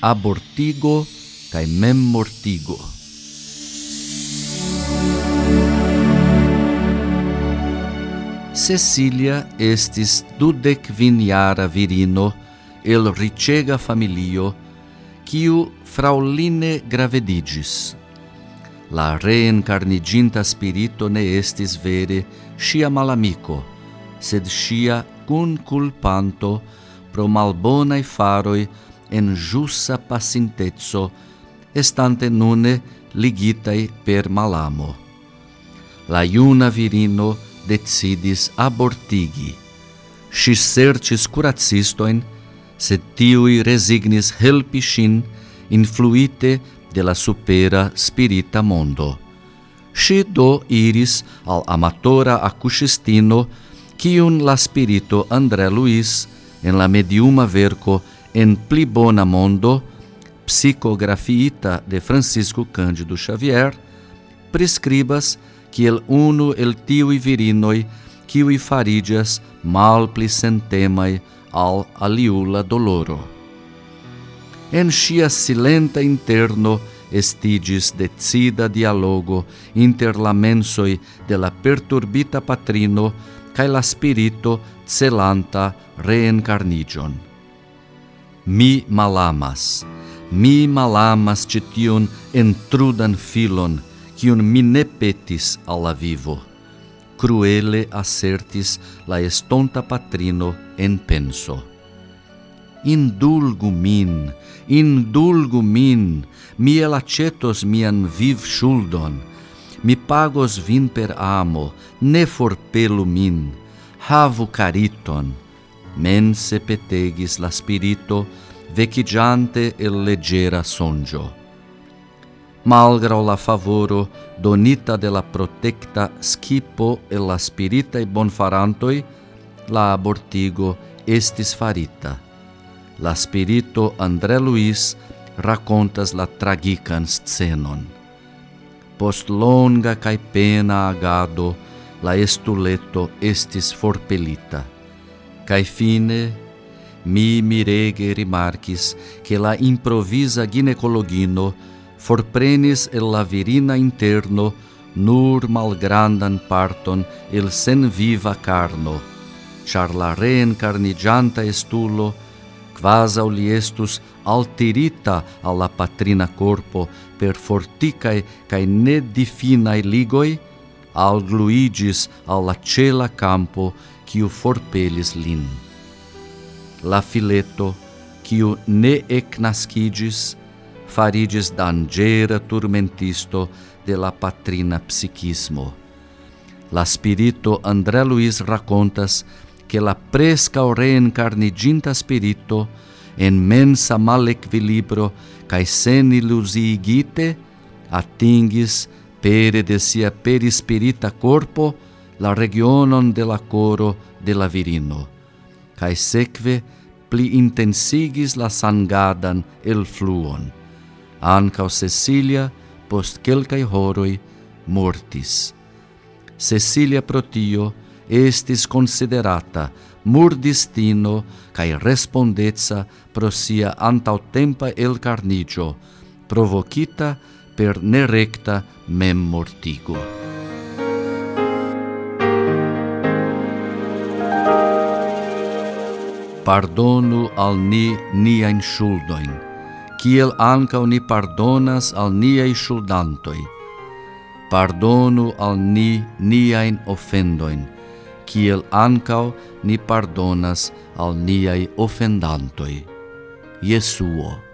abortigo cae memmortigo. Cecilia estis dudec viniara virino el ricega familio, quiu frauline gravedigis. La reencarniginta spirito ne estis vere scia malamico, sed scia cun culpanto pro malbonae faroi en jussa pacintezzo, estante nune ligitai per malamo. La iuna virino decidis abortigi. Si sercis curacistoin, sed tiui resignis helpi sin influite de la supera spirita mondo. Si do iris al amatora acusistino, cium la spirito André Luis, en la mediuma verco en pli bona mondo, psicografiita de Francisco Cândido Xavier, prescribas que el uno el tiui virinoi, quiui faridias mal pli sentemai al aliula doloro. En sia silenta interno estigis decida dialogo inter la mensoi de la perturbita patrino cae la spirito celanta reencarnigion. mi malamas. Mi malamas citiun entrudan filon, cion mi ne petis alla vivo. Cruele assertis la estonta patrino en penso. Indulgu min, indulgu min, mi elacetos mian viv shuldon, mi pagos vin per amo, ne forpelu min, havu cariton, mense petegis la spirito, vecigiante e leggera songio. Malgrau la favoro donita de la protecta scipo e la spirita e bonfarantoi, la abortigo estis farita. La spirito André Luis racontas la tragican scenon. Post longa cae pena agado, la estuleto estis forpelita Cae fine, mi mirege rimarcis che la improvisa ginecologino forprenis el la virina interno nur malgrandan parton el sen viva carno, char la reencarnigianta estulo quas li estus alterita alla patrina corpo per forticae cae nedifinae ligoi, algluigis al la cela campo quiu forpelis lin. La fileto, quiu ne ecnascigis, farigis dangera turmentisto de la patrina psiquismo. La spirito André Luiz racontas che la presca o reencarniginta spirito en mensa mal equilibro, cae sen illusiigite atingis pere de sia perispirita corpo la regionon de la coro de la virino, cae seque pli intensigis la sangadan el fluon. Ancao Cecilia, post quelcae horoi, mortis. Cecilia protio estis considerata murdistino cae respondezza pro sia antautempa el carnigio, provocita per nerecta mem mortigo. Pardonu al ni niain shuldoin, kiel ancau ni pardonas al niai shuldantoi. Pardonu al ni niain offendoin, kiel ancau ni pardonas al niai offendantoi. Jesuo.